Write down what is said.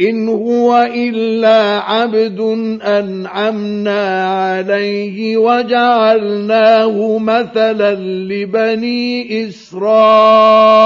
إن هو إلا عبد أنعمنا عليه وجعلناه مثلا لبني إسرائيل.